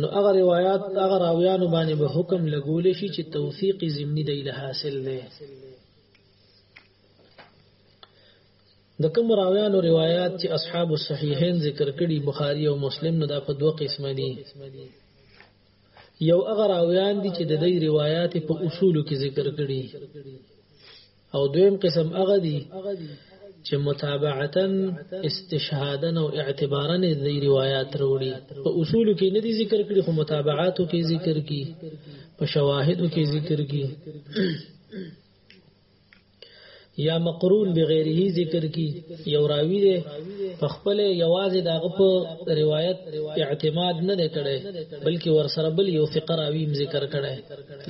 نو هغه روایت هغه راویانو باندې به حکم لګول شي چې توثیق ضمنی دی له حاصل دی د کوم راویانو روایت چې اصحاب الصحیحین ذکر کړي بخاری او مسلم نو دا په دوه قسمه دي یو هغه راویان دي چې د دې روایت په اصولو کې ذکر کړي او دویم قسم هغه دي چې متابعتا استشهادا او اعتبارا د روایت وروړي په اصول کې نه دي ذکر کړي خو متابعاتو کې ذکر کړي په شواهدو کې ذکر کړي یا مقرون بغیره ذکر کی یو راوی دی په خپل یوازې دغه په روایت اعتماد نه کړي بلکې ورسره بل یو ثقه راوی ذکر کړي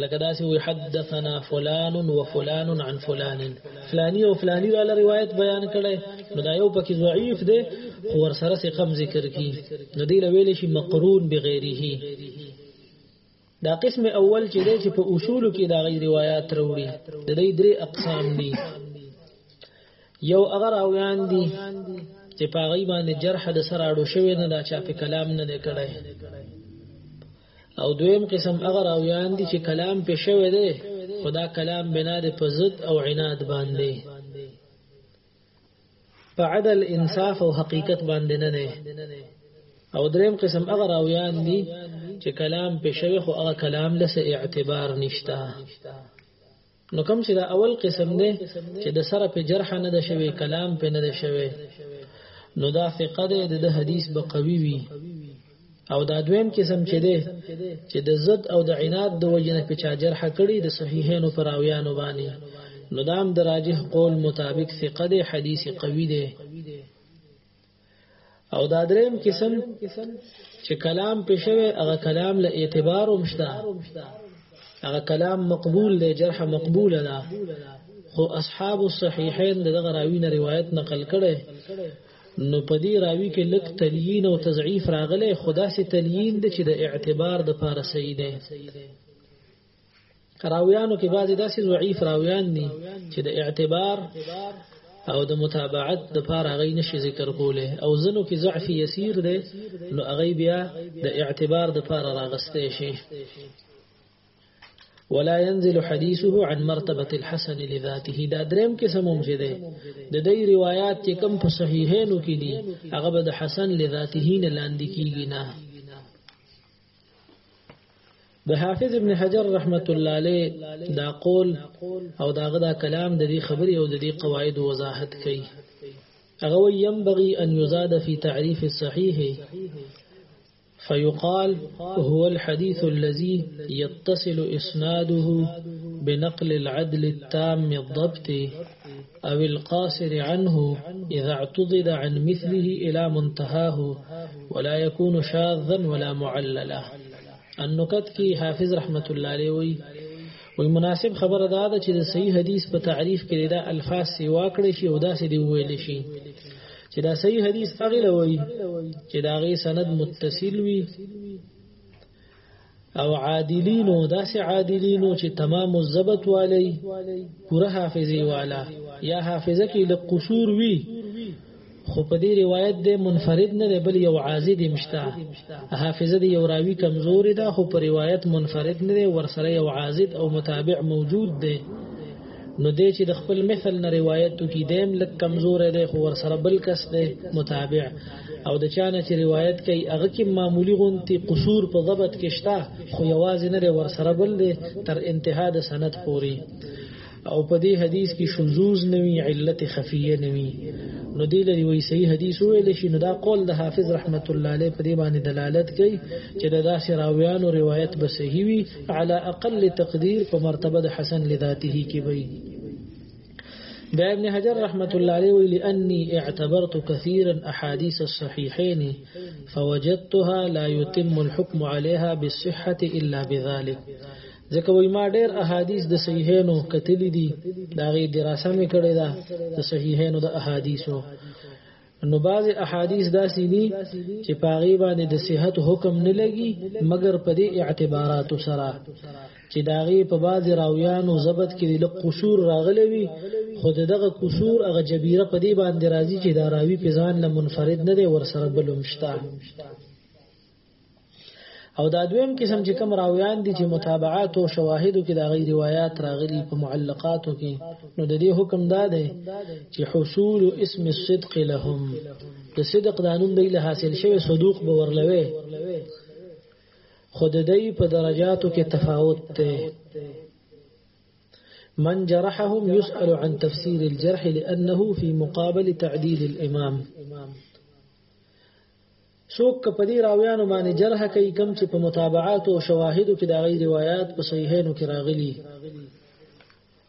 لکه داسې وي حدثنا فلان و فلان عن فلان فلانی او فلانی را روایت بیان کړي نو دا یو پکې ضعیف دی خو ور سره سي کم ذکر کی نو دی لویل شي مقرون بغیره دا قسم اول چې دی چې په اصول کې دا غي روایت وروړي د دې درې اقسام دي یو اگر اویان دي چې په غي باندې جرح د سره اړو شوی نه دا چا په کلام نه کړي او دویم قسم هغه راویان دي چې کلام په شوی دی خدا کلام بنا د پزد او عناد باندې په عدل انصاف او حقیقت باندې نه نه او دریم قسم هغه راویان دي چې کلام په شوی خو هغه کلام لسه اعتبار نشته نو کوم چې دا اول قسم دی چې د سره په جرح نه ده شوی کلام په نه ده شوی نو دا ثقه ده د حدیث به قوي وي او دا دویم قسم چې ده چې د زد او د عناد د وجنه په چا جرح کړي د صحیحینو پر اویانو باندې نو دام دراجه قول مطابق ثقه ده حدیث قوي ده او دا دریم قسم چې کلام پښوی هغه کلام له اعتبار مشته هغه کلام مقبول دی جرح مقبول ده خو اصحاب الصحيحين دغه راوی نه روایت نقل کړي نو په دې راوی کې لک تلین او تضعیف راغله خدا سي تلین د چې د اعتبار د پاره صحیح دی راویانو کې بعضی داسې ضعیف راویان دي چې د اعتبار او د متابعت د پاره غي نشي ذکر کوله او زنو کې ضعف یسیر ده نو غي بیا د اعتبار د پاره راغسته شي ولا ينزل حديثه عن مرتبه الحسن لذاته دا دریم کې سموم چې ده د دې روایت چې کم په صحیحینو کې دي هغه به د حسن لذاته نه لاندې کیږي نه د حافظ ابن حجر رحمت الله علیه دا قول او داغه دا کلام د دې خبرې او د دې قواعد وضاحت کوي هغه ينبغي ان يزاد في تعريف الصحيح فيقال هو الحديث الذي يتصل اسناده بنقل العدل التام الضبط او القاصر عنه اذا اعتضد عن مثله الى منتهاه ولا يكون شاذا ولا معللا النکت کې حافظ رحمت الله علیه وی وی مناسب خبره دا ده چې د صحیح حدیث په تعریف کې دا الفاظ سیوا کړی شي او دا سې دی ویل شي چې دا صحیح حدیث هغه لوي چې دا غي سند متصل وي او عادلینو داسې عادلینو چې تمام الزبط والی پوره حافظه والا یا حافظه کې لږ قصور وي خو په دې روایت د منفرد نه دی بل یو عازد مشته حافظه دی یو راوی کمزوري ده خو په روایت منفرد نه دی ورسره یو عازد او متابع موجود دی نو دی چې د خپل مثل نه روایت کی دیم لک کمزور دی خو ور سره بل کس دی متابع او د چانه چې روایت کوي هغه کې معمولی غونتی قصور په ضبط کې شته خو یوازې نه ور سره بل دی تر انتها د سند پوري او په دې حدیث کې شذوز نوي علت خفیه نوي نو دی لري وی صحیح حدیث ویل شي نو دا قول د حافظ رحمت الله علیه په دې باندې دلالت کوي چې دا داسې راویانو روایت به صحیح وي على اقل تقدير په مرتبه د حسن لذاته کې وي دا ابن حجر رحمت الله عليه وی لأني اعتبرت كثيرا أحاديث الصحيحين فوجدتها لا يتم الحكم عليها بالصحة إلا بذلك ځکه وای ما ډیر احادیث د صحیحینو کتلی دي دا غي دراسه مې کړې ده د صحیحینو د احادیثو نو بعض احادیث داسې دي چې پاغي باندې د صحت حکم نه لګي مګر په دې اعتبارات سره چې داغي په بعض راویانو ضبط کې د قصور راغلي وي خود دغه قصور هغه جبیره په دې باندې راځي چې دا راوی په ځان نه منفرد نه دی ورسره بلومشتا او دا دویم قسم چې کوم راویان دي چې متابعات او شواهدو کې دا غي روایت راغلي په معلقاتو کې نو د دې حکم دا دی چې حصول اسم الصدق لهم د صدق د انوم دی له حاصل شوی صدوق به ورلوي خود دی په درجاتو کې تفاوت دی من جرحهم يسأل عن تفسير الجرح لأنه في مقابل تعديل الإمام څوک که په دې راویانو باندې جرح کوي کم چې په متابعات او شواهدو کې د غي روایت په صحیحینو کې راغلي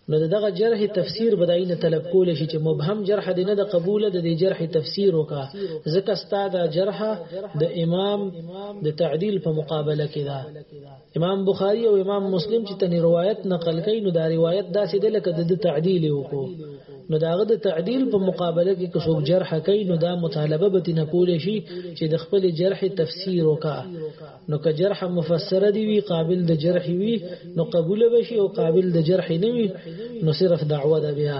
نو دغه جرح تفسیر بدای نه طلب کول شي چې مبهم جرح دې نه د قبول د دې جرح تفسیر وکا ځکه ستاده جرح د امام د تعدیل په مقابله کې ده امام بخاری او امام مسلم چې تنه روایت نقل کړي نو دا روایت داسې ده لکه د تعدیل وکړو نو داغه د تعدیل په مقابله کې که څوک جرح کوي نو دا مطالبه به تنه کول شي چې د خپل جرح تفسیر وکا نو که جرح مفسره دی وی قابل د جرح وی نو قبول به شي او قابل د جرح نه وی نو صرف دعوه ده بیا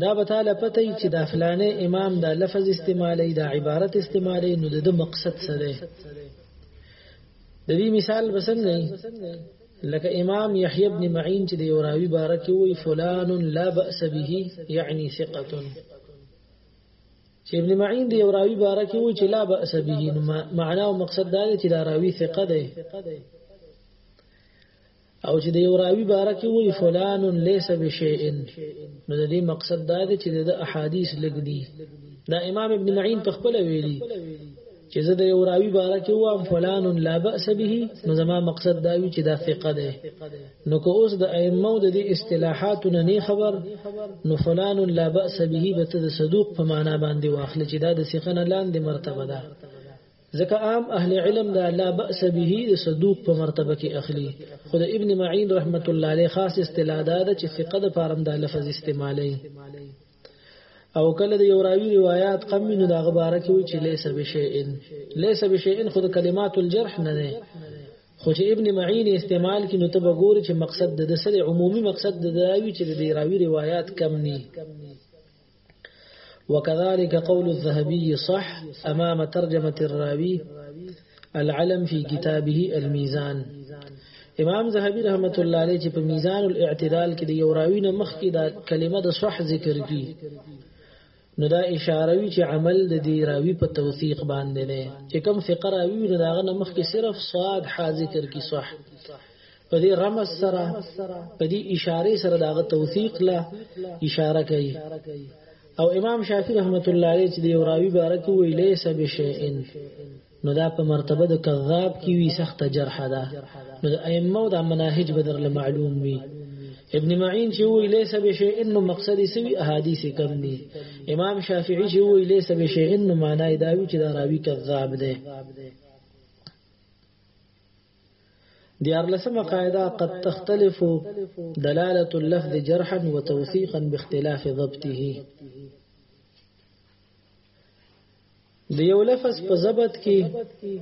دا به تعالی پته ای چې دا فلانه امام دا لفظ استعمالی دا عبارت استعمالی نو د مقصد څه دی د دې مثال بسنګ لکه امام یحیی ابن معین چې د یوراوی بارک وی فلان لا باس به یعنی ثقه چې ابن معین د یوراوی بارک وی چې لا باس به معنا او مقصد دا چې دا راوی ثقه دی او چې د یو راوی باره کې وی فلان ليس بشيء نو د دې مقصد دا دی چې د احادیث لګ دي دا امام ابن معین په خپل ویلي چې زه د یو راوی باره کې وام فلان لا باس به نو زما مقصد دا وی چې دا ثقه ده نو که اوس د ائمه د دې اصطلاحات نه خبر نو فلان لا باس به به ته د صدوق په معنا باندې واخلې چې دا د ثقه نه لاندې مرتبه ده ځکه عام اهل علم دا لا باس به د صدوق په مرتبه کې اخلي خو د ابن معین رحمت الله علیه خاص اصطلاح دا ده چې ثقه د فارم دا لفظ استعمالي او کله د یو راوی روایت قم من دا غبره کې وی چې ليس بشیئن ليس بشیئن خود کلمات الجرح نه نه خو چې ابن معین استعمال کې نو ته وګوري چې مقصد د سره عمومي مقصد د راوی چې د راوی روایت کم نه وكذلك قول الذهبي صح أمام ترجمة الراوي العلم في كتابه الميزان امام زهبي رحمت الله عليه چې په میزان الاعتدال کې د یو راوی نه مخکې دا کلمه د صح ذکر کی نو دا اشاره وی چې عمل د دې راوی په توثیق باندې نه چې کوم فقره وی نو دا غنه مخکې صرف صاد حاضر کی صح په دې رمز سره په دې اشاره سره داغه توثیق له اشاره کوي او امام شافعي رحمت الله علیه چې دی راوی بارک وی لیس بشیئن نو دا په مرتبه د کذاب کې وی سخت جرح ده نو د ائمه د مناهج بدر له معلوم وی ابن معین چې وی لیس بشیئن نو مقصد یې سوي احادیث کم دي امام شافعي چې وی لیس بشیئن نو معنی دا وی چې دا راوی کذاب ده دیارلسمه قاعده قد تختلف دلالة اللفظ جرحا وتوثيقا باختلاف ضبطه د یو لفظ په ضبط کې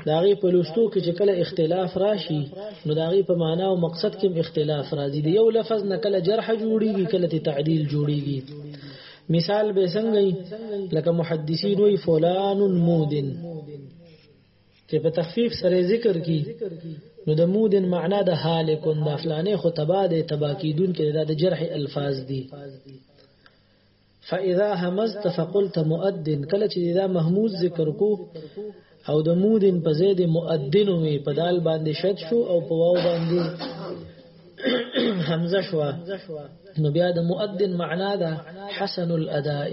داغي په لوستو کې چې کله اختلاف راشي نو داغي په معنا او مقصد کې اختلاف راځي د یو لفظ نه کله جرح جوړيږي کله تعدیل جوړيږي مثال به څنګه لکه محدثین وی فلان مودن چې په تخفیف سره ذکر کی نو د مودن معنا د هالکون د فلانه خو تبا د تبا کیدون کې د جرح الفاظ دي فاذا همزت فقلت مؤذن کله چې دا محمود ذکر کو او د مودن په زید مؤذن وي په دال باندې شد شو او په واو باندې حمزه شو نو بیا د مؤذن معنا ده حسن الاداء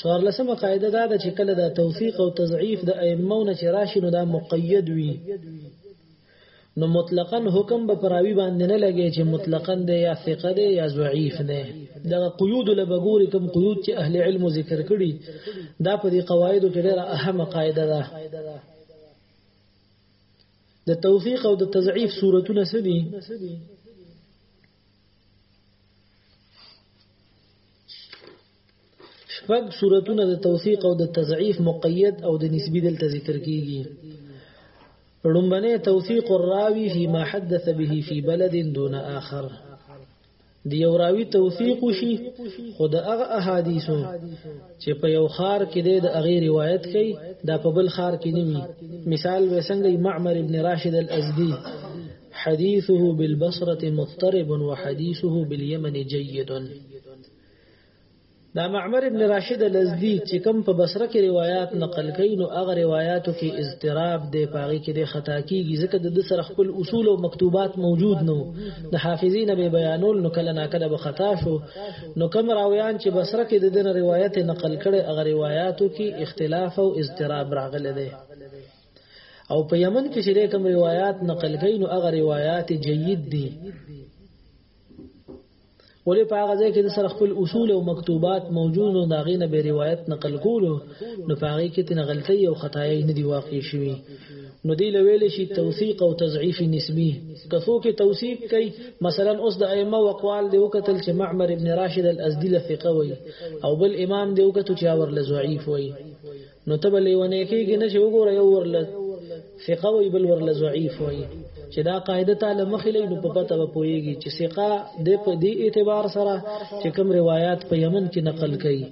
څوارلسمه قاعده دا ده چې کله دا توثیق او تضعیف د ائمه نه چې راشي نو دا مقید وي نو مطلقاً حکم به پراوی باندې نه لګي چې مطلقاً دی یا ثقه دی یا ضعیف دی دا قیود له بګوري کوم قیود چې اهل علم ذکر کړي دا په دې قواعدو کې ډېره اهمه قاعده ده د توفیق او د تضعیف صورتونه څه دي شپږ صورتونه د توثیق او د تضعیف مقید او د نسبی دلته ذکر کیږي لومبنه توثیق الراوی فيما حدث به في بلد دون آخر د یو راوی توثیق وشي خو د هغه احادیثو چې په یو خار کې د هغه روایت کوي دا په بل خار کې نیمي مثال به څنګه معمر ابن راشد الازدی حديثه بالبصرة مضطرب وحديثه باليمن جيد دا معمر ابن راشد لزدی چې کوم په بصره کې روایت نقل کوي نو هغه روایتو کې اضطراب دی پاغي کې د خطا کیږي ځکه د سره خپل اصول او مکتوبات موجود نو د حافظین به بیانول نو کله نا کله به خطا شو نو کوم راویان چې بصره کې د دین روایت نقل کړي هغه روایتو کې اختلاف او اضطراب راغلی دی او په یمن کې چې کوم روایت نقل کوي نو هغه روایت جيد دي ولې په هغه ځای کې د سره خپل اصول او مکتوبات موجود او داغې نه به روایت نقل کولو نو په هغه کې تنه غلطي او خطايي نه دی واقع شوی نو دی لویل شي توثیق او تضعیف نسبی کثو کې توثیق کوي مثلا اوس د ائمه او اقوال دی وکتل چې معمر ابن راشد الازدی لثقه وي او بل امام دی وکتل چې اور لضعیف وي نو ته به لیونی کېږي نه چې وګوره یو ورله ثقه وي بل ورله ضعیف وي چې دا قاعده تعالی مخې لې نو په پته به پويږي چې ثقه د په دې اعتبار سره چې کوم روایت په یمن کې نقل کړي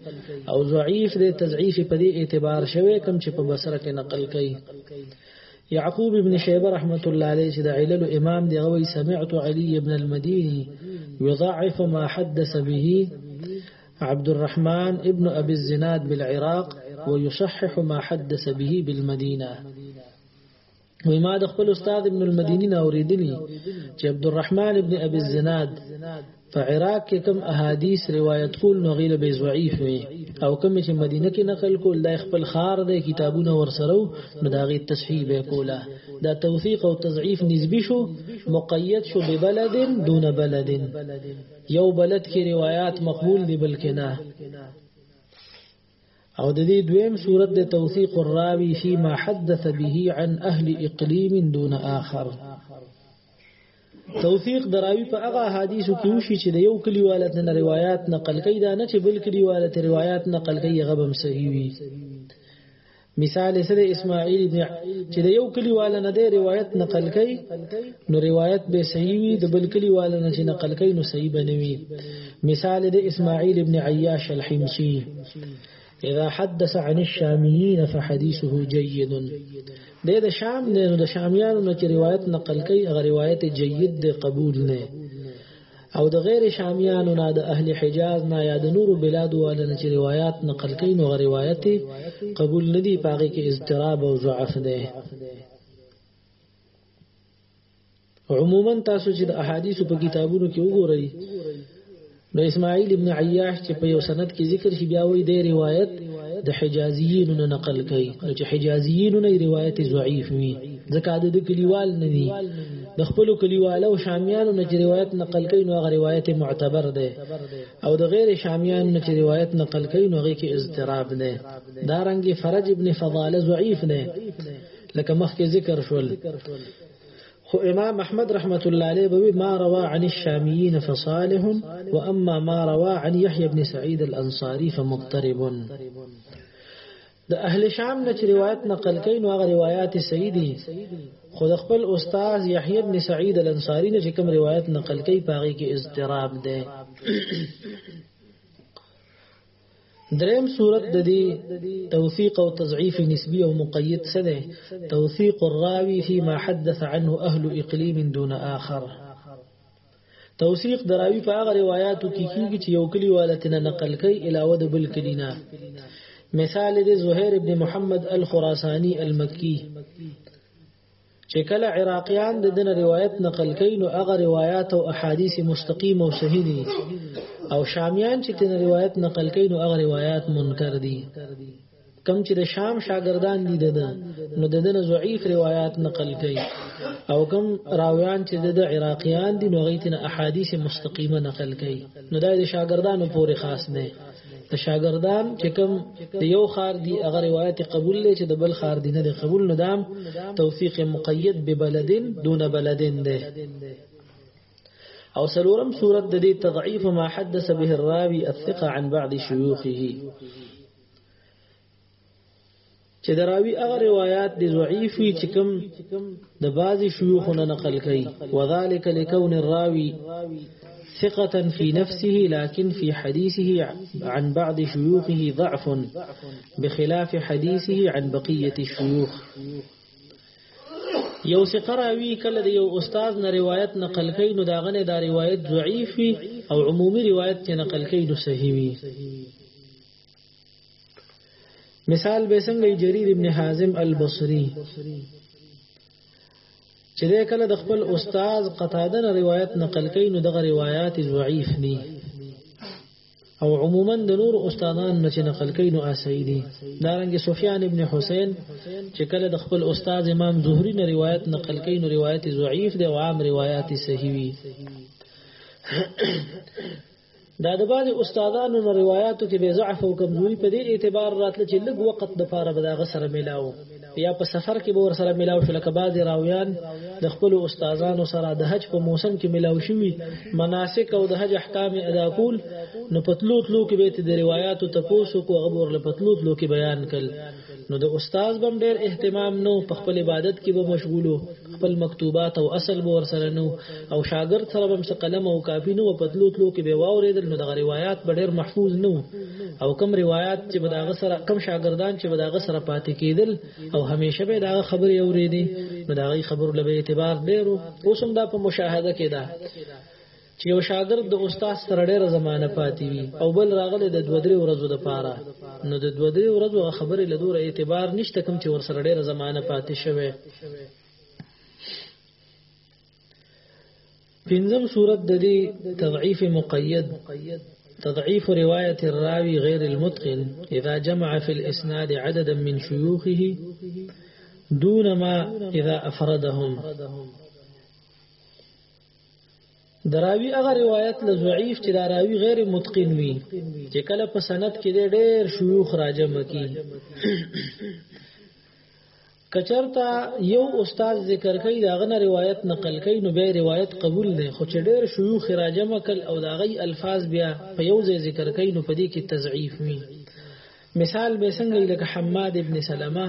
او ضعیف د تضعیف په دې اعتبار شوی کوم چې په بصره کې نقل کړي يعقوب بن شيبة رحمة الله عليه چې د علل امام دی غوي سمعت علي بن المديني يضعف ما حدث به عبد الرحمن ابن ابي الزناد بالعراق ويصحح ما حدث به بالمدينه وی ما د خپل استاد ابن المديني نه اوریدلی چې عبد الرحمن ابن ابي الزناد په عراق کې کوم احادیث روایت کول نو غیله به ضعیف وي او کوم چې مدینه کې نقل کول د خپل خار د کتابونو ورسره نو دا غي تصحیح به کوله دا توثیق او تضعیف نسبی شو مقید شو ببلد دون بلد یو بلد کې روایت مقبول دی بلکې نه او د دې دویم صورت د توثیق الراوی فی ما حدث به عن اهل اقلیم دون آخر توثیق دراوی په هغه حدیثو کې وشي چې د یو کلیوالت نه روایت نقل کوي دا نه چې بل کلیوالت روایت نقل کوي هغه هم صحیح وي مثال یې سره اسماعیل ابن چې د یو کلیوال نه دی روایت نقل کړي نو روایت به صحیح وي د بل کلیوال نه چې نقل کړي نو صحیح بنوي مثال د اسماعیل ابن عیاش الحمصي اذا حدث عن الشاميين فحديثه جيد د د شام نه د شامیانو نه چې روایت نقل کړي هغه روایت جيد دی قبول نه او د غیر شامیانو نه د اهل حجاز نه یا د نورو بلادو والا نه چې روایت نقل کوي نو روایت قبول نه دی پاغي کې اضطراب او ضعف دی عموما تاسو چې د احادیث په کتابونو کې وګورئ نو اسماعیل ابن عیاش چې په یو سند کې ذکر شي بیا وایي د روایت د حجازیینو نه نقل کوي نو چې حجازیینو نه روایت ضعیف وي ځکه د کلیوال نه دي د خپل کلیوالو شامیانو نه روایت نقل کوي نو هغه روایت معتبر دی او د غیر شامیانو نه روایت نقل کوي نو هغه کې اضطراب نه دا رنګ فرج ابن فضاله ضعیف نه لکه مخکې ذکر شول خو امام احمد رحمت الله علیه بوي ما روا عن الشاميين فصالح واما ما روا عن يحيى بن سعيد الانصاري فمضطرب د اهل شام نه چې روایت نقل کین او هغه روایت صحیح دي خو د خپل استاد یحیی ابن سعید الانصاری نه چې کوم روایت نقل کوي پاغي کې اضطراب ده دریم صورت د دې توثیق او تضعیف نسبی او مقید څه ده توثیق الراوی فيما حدث عنه اهل اقلیم دون آخر توثیق دراوی په هغه روایتو کې کیږي چې یو کلی والتنه نقل کوي علاوه د بل کلی نه مثال د زهیر ابن محمد الخراسانی المکی چې کله عراقیان د دین روایت نقل کوي نو هغه روایت او احادیث مستقیم او صحیح دي او شامیان چې تن روایت نقل کوي نو هغه روایت منکر دي کم چې د شام شاګردان دي دده نو دده نه ضعیف روایت نقل کوي او کم راویان چې دده عراقیان دي نو غیتن احادیث مستقیمه نقل کوي نو دا د شاګردانو پورې خاص نه د شاګردان چې کوم د یو خار دی هغه روایت قبول لې چې د بل خار دی نه قبول نه دام توثیق مقید به بلدن دون بلدن ده او سلورم صورت د دې تضعیف ما حدث به الراوی الثقه عن بعض شيوخه چې دراوی هغه روایت د ضعیف وی چې کوم د بعضی شيوخ نه نقل کړي وذالک لکون الراوی ثقة في نفسه لكن في حديثه عن بعض شيوخه ضعف بخلاف حديثه عن بقية الشيوخ یو ثقه راوی کله د یو استاد نه روایت نقل کین نو دا غنه دا روایت ضعیف او عمومي روایت چې نقل کین نو صحیح وي مثال به څنګه جرير ابن حازم البصري چې دا کله د خپل استاد قتاده نه روایت نقل کوي نو دغه روایت ضعیف دي او عموما د نور استادان نه چې نقل کوي نو اسي دي دارنګ سفیان ابن حسین چې کله د خپل استاد امام زهري نه روایت نقل کوي نو روایت ضعیف دي او عام روایت صحیح وي دا د بعض استادانو نه روایتو کې به ضعف او کمزوري په دې اعتبار راتله چې لږ وخت د پاره به دا غسر ملاو یا په سفر کې به ور سره ملاو شو لکه بعض راویان د خپل استادانو سره د حج په موسم کې ملاو شوی مناسک او د حج احکام ادا کول نو پتلو تلو کې به د روایتو تپوسو کو غبر لپتلو تلو کې بیان کړي نو د استاد بم ډیر اهتمام نو په خپل عبادت کې به مشغولو خپل مکتوبات او اصل به ورسره نو او شاګرد سره بم څه قلم او کاپی نو په تلو تلو کې به واوریدل نو د روایت به ډیر محفوظ نو او کم روایت چې بداغه سره کم شاګردان چې بداغه سره پاتې کېدل او همیشه به دا خبرې اوریدي نو دا غي خبرو لبه اعتبار ډیرو اوس هم دا په مشاهده کې ده چې یو شاګرد د استاد سره ډېره زمانه پاتې وي او بل راغلی د دوه درې ورځو لپاره نو د دوه درې ورځو هغه خبرې له دوره اعتبار نشته کوم چې ورسره ډېره زمانه پاتې شوی پنځم صورت د دې تضعیف مقید تضعيف رواية الراوي غير المتقن إذا جمع في الإسناد عددا من شيوخه دون ما إذا أفردهم دراوی هغه روایت له ضعیف چې دا راوی غیر متقن وي چې کله په سند کې ډېر شيوخ راجم کی کچرتا یو استاد ذکر کوي دا غنه روایت نقل کوي نو به روایت قبول نه خو چې ډېر شيوخ راجم کل او دا غي الفاظ بیا په یو ځای ذکر کوي نو په دې کې تضعیف وي مثال به څنګه لکه حماد ابن سلمہ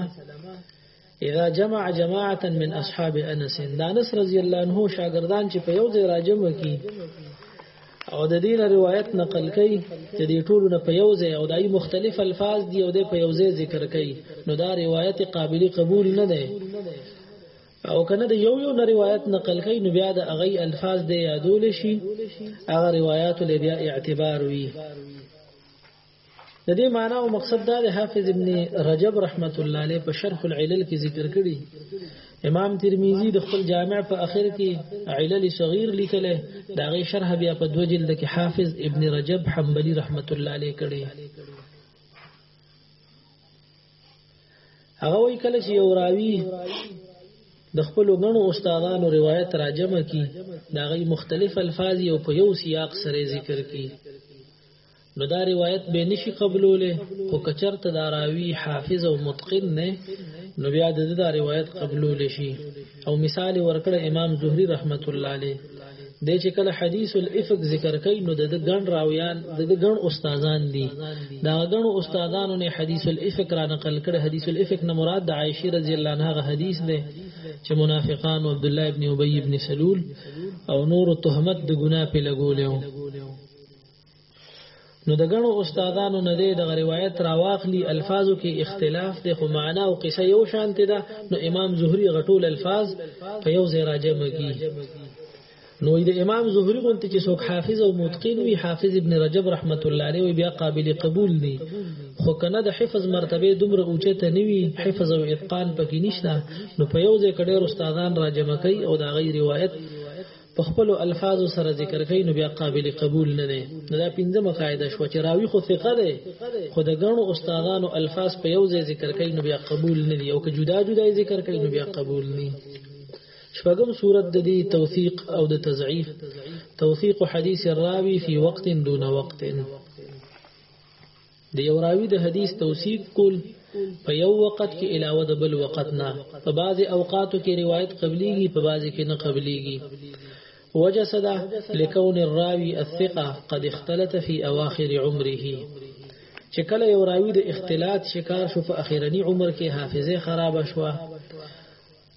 اذا جمع جماعه من اصحاب انس دا انس رضی الله عنه شاګردان چې په یو ځای راجم کی او د دې روایت نقل کړي چې د ټولو نه په یو ځای او دای مختلف الفاظ دی او د په یو ځای ذکر کړي نو دا روایت قابلیت قبول نه ده او کنه د یو یو روایت نقل کړي نو بیا د اغي الفاظ دی یادول شي هغه روایت له بیا اعتبار وي د دې معنا او مقصد دا د حافظ ابن رجب رحمت الله علیه په شرح العلل کې ذکر کړي امام ترمذی د خپل جامع په اخر کې علل صغیر لیکل دا غي شرح بیا په دوه جلد کې حافظ ابن رجب حنبلی رحمت الله علیه کړي هغه وی کله چې یو راوی د خپل غنو استادانو روایت راجمه کی دا غي مختلف الفاظ او په یو سیاق سره ذکر کی نو دا روایت به نشي قبولوله خو کچرته دا راوی حافظ او متقن نه نو بیا د دا روایت قبولول شي او مثال ورکړه امام زهري رحمت الله علیه د چې کله حدیث الافق ذکر کوي نو د غن راویان د غن استادان دي دا غن استادانو نه حدیث الافق را نقل کړ حدیث الافق نه مراد د عائشه رضی الله عنها حدیث ده چې منافقان عبد الله ابن ابي ابن سلول او نور تهمت د ګناه په لګولیو نو د غنو استادانو نه دی د روایت راواخلی الفاظو کې اختلاف دی خو معنا او قصه یو شانته ده نو امام زهری غټول الفاظ په یو ځای راجم کی نو د امام زهری غونته چې څوک حافظ او متقین وي حافظ ابن رجب رحمت الله علیه وي بیا قابل قبول دي خو کنه د حفظ مرتبه دومره اوچته نه وي حفظ او اتقان پکې نشته نو په یو ځای کې ډېر استادان راجم کوي او دا غي روایت په خپل الفاظ سره ذکر کوي نو بیا قابل قبول نه دی نو دا پنځمه قاعده شو چې راوی خو ثقه دی خو د غنو استادانو الفاظ په یو ځای ذکر کوي نو بیا قبول نه دی او که جدا جدا ذکر کوي نو بیا قبول نه شپږم صورت د دې توثیق او د تضعیف توثیق حدیث الراوی فی وقت دون وقت د یو راوی د حدیث توثیق کول په یو وخت کې علاوه د بل وخت نه په بعضې اوقاتو کې روایت قبليږي په بعضې کې نه قبليږي وجسد لكون الراوي الثقه قد اختلط في اواخر عمره چې کله یو راوی د اختلاط شکار شو په اخیرنی عمر کې حافظه خراب شوه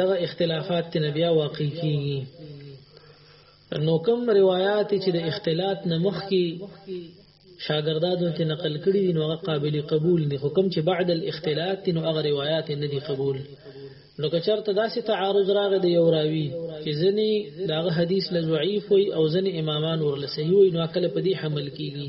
دغه اختلافات تنه بیا واقع کیږي نو کوم روایت چې د اختلاط نه مخکي شاګردانو ته نقل کړي نو هغه قابل قبول دي حکم چې بعد الاختلاط نو هغه روایت نه دي قبول نو که چرته داسې تعارض راغی د یو راوی چې ځنی داغه حدیث لضعیف وي او ځنی امامان ورله صحیح وي نو کله په دې حمل کیږي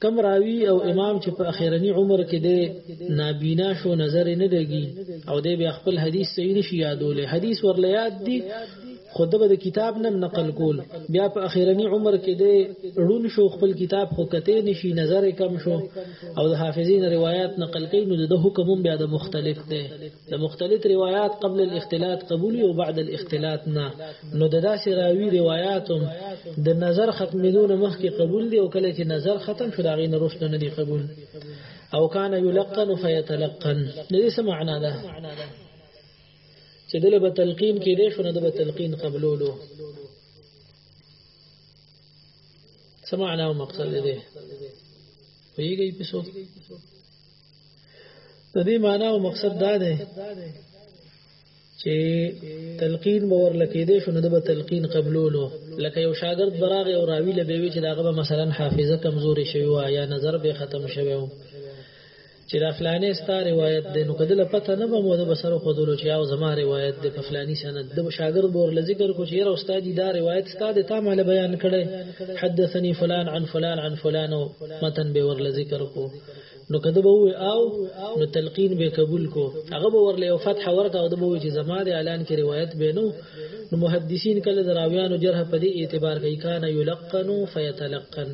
کم راوی او امام چې په اخیرنی عمر کې دی نابینا شو نظر نه لګي او دی بیا خپل حدیث صحیح نشي یادولې حدیث ورل یاد دي خود به د کتاب نم نقل کول بیا په اخیرنی عمر کې دی ړون شو خپل کتاب خو کته نشي نظر کم شو او د حافظین روایت نقل کین نو د حکم بیا د مختلف دی د مختلط روایات قبل الاختلاط قبول او بعد الاختلاط نه نو د داسې راوی روایاتم د نظر ختمېدون مخکې قبول دی او کله چې نظر ختم شو راغی نه رسنه نه دی قبول او کان یلقن فیتلقن د دې څه معنا ده چې دله به تلقین کې دی شو نه د تلقین قبولولو سمعنا ومقصد دې ویږي په څه د دې معنا او مقصد دا دی چې تلقین باور لکې دې شنو د تلقین قبلولو لکه یو شاګرد براغه او راوی لبیوي چې داغه مثلا حافظه کمزوري شوی و یا نظر به ختم شوی و چې دا فلانه ستا روایت دی نو کله پته نه به مو د بسر خو دلو چې او زما روایت دی په فلانی سند د شاګرد بور لذکر کو چې یو استاد دا روایت ستا دی تا مال بیان کړي حدثني فلان عن فلان عن فلان متن به ور لذکر کو نو کده به وي او نو تلقین به قبول کو هغه به ورله یو فتح ورکا او د به وي چې زما د اعلان کې روایت به نو نو محدثین کله دراویانو جرح په دې اعتبار کوي کان یلقن فیتلقن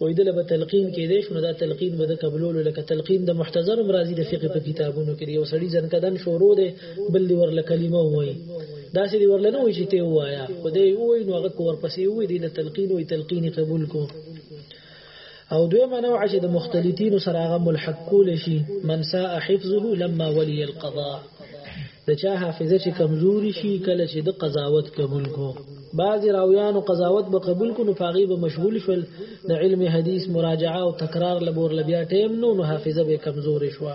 وې دله به تلقین کې دې شنو دا تلقین به د قبولولو لکه تلقین د محتضر مرازی د فقه په کتابونو کې یو سړی ځن کدن شروع دی بل دی ورله کلمه وایي دا سړي ورله نه وایي چې ته وایا خدای وایي نو هغه کو ورپسې وایي د تلقین وایي تلقین قبول کو او دویمه نوع چې د مختلطینو سره هغه ملحق کول شي من ساء حفظه لما ولي القضاء د چا حافظه چې کمزوري شي کله چې د قضاوت قبول کو بعض راویانو قضاوت به قبول کو نو پاغي به مشغول شول د علم حدیث مراجعه او تکرار لبور لبیا ټیم نو نو حافظه به کمزوري شوه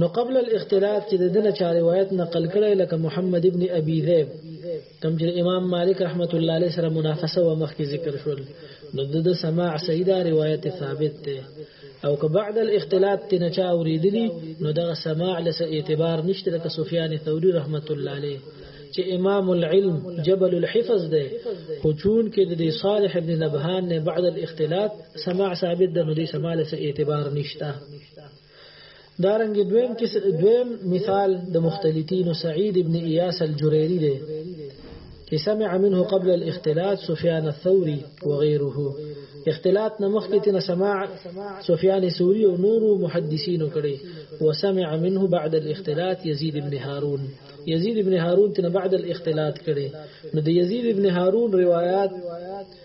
نو قبل الاختلاف چې د دنه چا روایت نقل کړي لکه محمد ابن ابي ذئب کم چې امام مالک رحمت الله علیه سره منافسه و مخکې ذکر شول نو د سماع سیدا روایت ثابت ده او که بعد الاختلاط تنچا اوریدلی نو دغه سماع لس اعتبار نشته لکه سفیان ثوری رحمت الله علیه چې امام العلم جبل الحفظ ده خو چون کې د صالح ابن نبهان نه بعد الاختلاط سماع ثابت ده نو دې سماع لس اعتبار نشته دارنګ دویم کس دویم مثال د مختلطین سعید ابن ایاس الجریری دی چې سمع منه قبل الاختلاط سفیان الثوری وغيره اختلاط نه مخکې تنه سماع سفیان ثوری او نور محدثین کړي وسمع منه بعد الاختلاط یزید ابن هارون یزید ابن هارون تنه بعد الاختلاط کړي نو د یزید ابن هارون روایت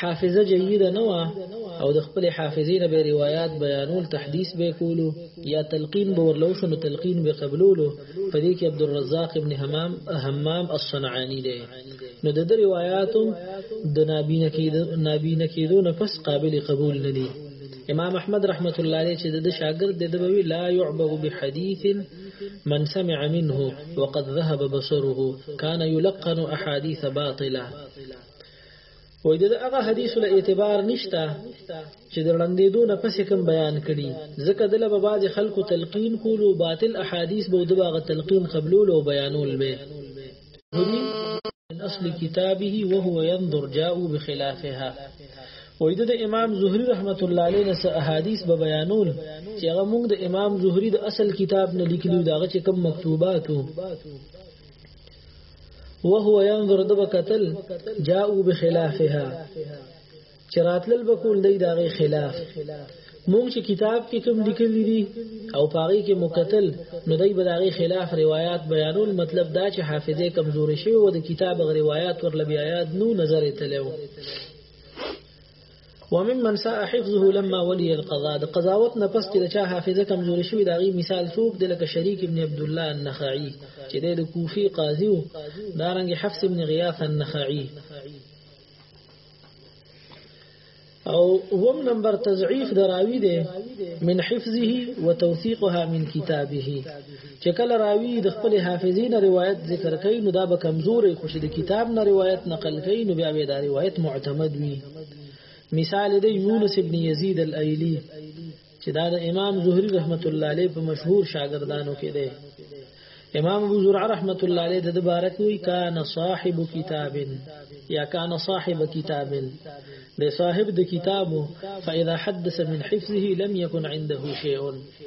حافظه جيده نه وه او د خپل حافظې نه به روایت بیانول تحدیث به کولو یا تلقین به ورلو شنو تلقین به قبولولو په دې کې عبد الرزاق ابن حمام حمام الصنعانی دی نو د دې روایتو د نابینه کېدو نابینه کېدو نه پس قابل قبول نه دي امام احمد رحمت الله علیه چې د شاګرد د دبوي لا يعبغ بحديث من سمع منه وقد ذهب بصره كان يلقن احاديث باطله وای د هغه حدیث له اعتبار نشته چې د ړندېدو نه پسې کوم بیان کړي ځکه د لبه باز خلکو تلقین کولو باطل احادیث به د باغ تلقین قبلولو او بیانول به من اصل کتابه وهو ينظر جاءوا بخلافها وای د امام زهري رحمت الله علیه نه احادیث به بیانول چې هغه موږ د امام زهري د اصل کتاب نه لیکلو دا چې کوم مکتوباتو وهو ينظر دب قتل جاءوا بخلافها چراتل بکول دی داغه خلاف مونږ چې کتاب کې کوم لیکلي دي او پاره کې مقتل نو دای بداغي خلاف روایت بیانول مطلب دا چې حافظه کمزوري شوی و د کتاب غ روایت ورل بیا یاد نو نظر ته لو ومن من ساء حفظه لما ولي القضاء د قضاوت نه پس چې د چا حافظه کمزوري شوې دا غي مثال څوک د لکه شریک ابن عبد الله النخعي چې د کوفي قاضي او دارنګ حفص ابن غياث النخعي او وم نمبر تضعیف دراوی ده من حفظه وتوثيقها من كتابه چې کله راوي د خپلې حافظې نه روایت ذکر کوي نو دا به کمزورې خو چې د کتاب نه روایت نقل کوي نو بیا به دا روایت معتمد وي مثال دی یونس ابن یزید الایلی چې دا د امام زهری رحمت الله علیه په مشهور شاګردانو کې دی امام ابو زرع رحمت الله علیه د بارک وی کان صاحب کتاب یا کان صاحب کتاب د صاحب د کتاب فاذا حدث من حفظه لم يكن عنده شيء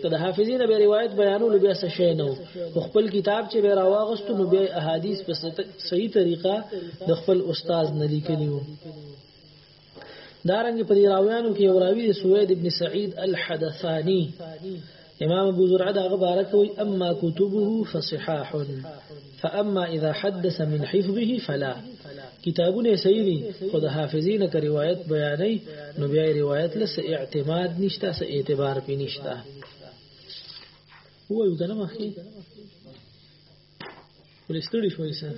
کله حافظین به روایت بیانول بیا څه شی نه او خپل کتاب چې به راواغست نو بیا احادیث په صحیح طریقه د خپل استاد نه لیکلی وو دارنګ په راویانو کې یو راوی سوید ابن سعید الحدثانی امام ابو زرعه دا غبارک وي اما كتبه فصحاح فاما اذا حدث من حفظه فلا کتابونه صحیح دي خو د حافظین ک روایت بیانې نو بیا روایت لس اعتماد نشته سه اعتبار پې نشته هو یو کنه مخکې ولستړي شوې سره